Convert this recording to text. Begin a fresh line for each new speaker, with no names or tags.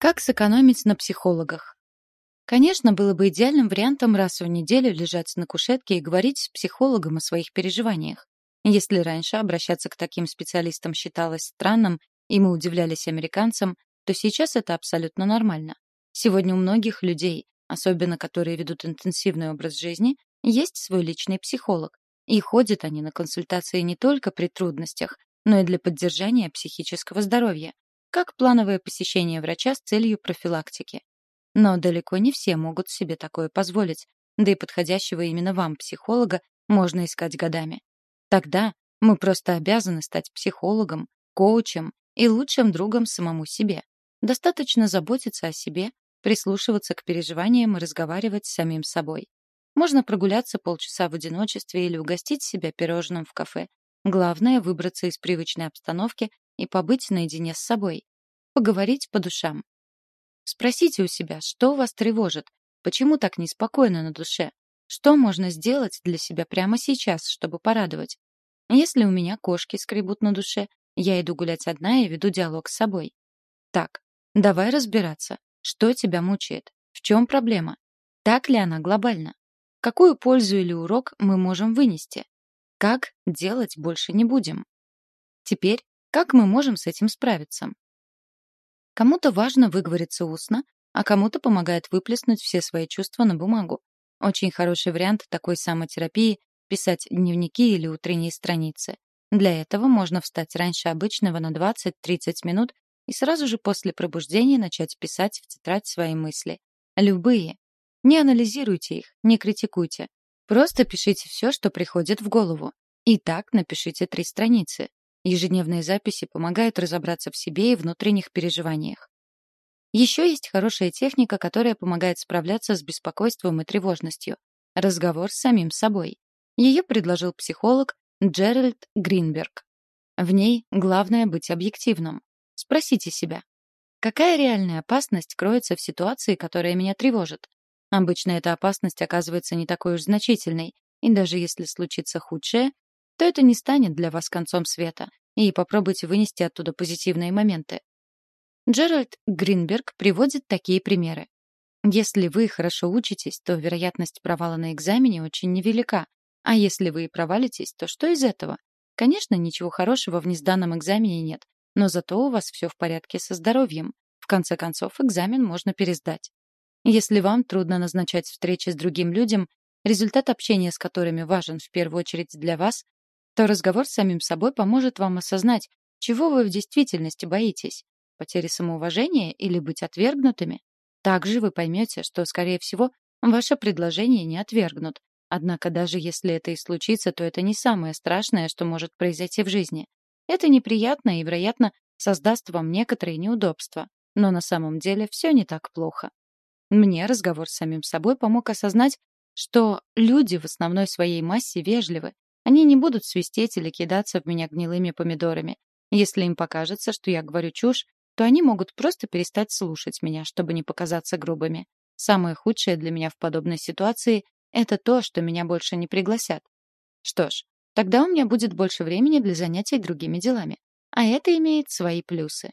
Как сэкономить на психологах? Конечно, было бы идеальным вариантом раз в неделю лежать на кушетке и говорить с психологом о своих переживаниях. Если раньше обращаться к таким специалистам считалось странным, и мы удивлялись американцам, то сейчас это абсолютно нормально. Сегодня у многих людей, особенно которые ведут интенсивный образ жизни, есть свой личный психолог. И ходят они на консультации не только при трудностях, но и для поддержания психического здоровья, как плановое посещение врача с целью профилактики. Но далеко не все могут себе такое позволить, да и подходящего именно вам психолога можно искать годами. Тогда мы просто обязаны стать психологом, коучем и лучшим другом самому себе. Достаточно заботиться о себе, прислушиваться к переживаниям и разговаривать с самим собой. Можно прогуляться полчаса в одиночестве или угостить себя пирожным в кафе. Главное — выбраться из привычной обстановки и побыть наедине с собой. Поговорить по душам. Спросите у себя, что вас тревожит, почему так неспокойно на душе, что можно сделать для себя прямо сейчас, чтобы порадовать. Если у меня кошки скребут на душе, я иду гулять одна и веду диалог с собой. Так, давай разбираться, что тебя мучает, в чем проблема, так ли она глобальна, какую пользу или урок мы можем вынести, как делать больше не будем. Теперь как мы можем с этим справиться? Кому-то важно выговориться устно, а кому-то помогает выплеснуть все свои чувства на бумагу. Очень хороший вариант такой самотерапии — писать дневники или утренние страницы. Для этого можно встать раньше обычного на 20-30 минут и сразу же после пробуждения начать писать в тетрадь свои мысли. Любые. Не анализируйте их, не критикуйте. Просто пишите все, что приходит в голову. И так напишите три страницы. Ежедневные записи помогают разобраться в себе и внутренних переживаниях. Еще есть хорошая техника, которая помогает справляться с беспокойством и тревожностью. Разговор с самим собой. Ее предложил психолог Джеральд Гринберг. В ней главное быть объективным. Спросите себя, какая реальная опасность кроется в ситуации, которая меня тревожит? Обычно эта опасность оказывается не такой уж значительной, и даже если случится худшее, то это не станет для вас концом света, и попробуйте вынести оттуда позитивные моменты. Джеральд Гринберг приводит такие примеры. Если вы хорошо учитесь, то вероятность провала на экзамене очень невелика. А если вы и провалитесь, то что из этого? Конечно, ничего хорошего в несданном экзамене нет, но зато у вас все в порядке со здоровьем. В конце концов, экзамен можно пересдать. Если вам трудно назначать встречи с другим людям, результат общения с которыми важен в первую очередь для вас, то разговор с самим собой поможет вам осознать, чего вы в действительности боитесь — потери самоуважения или быть отвергнутыми. Также вы поймете, что, скорее всего, ваше предложение не отвергнут. Однако даже если это и случится, то это не самое страшное, что может произойти в жизни. Это неприятно и, вероятно, создаст вам некоторые неудобства. Но на самом деле все не так плохо. Мне разговор с самим собой помог осознать, что люди в основной своей массе вежливы, они не будут свистеть или кидаться в меня гнилыми помидорами. Если им покажется, что я говорю чушь, то они могут просто перестать слушать меня, чтобы не показаться грубыми. Самое худшее для меня в подобной ситуации — это то, что меня больше не пригласят. Что ж, тогда у меня будет больше времени для занятий другими делами. А это имеет свои плюсы.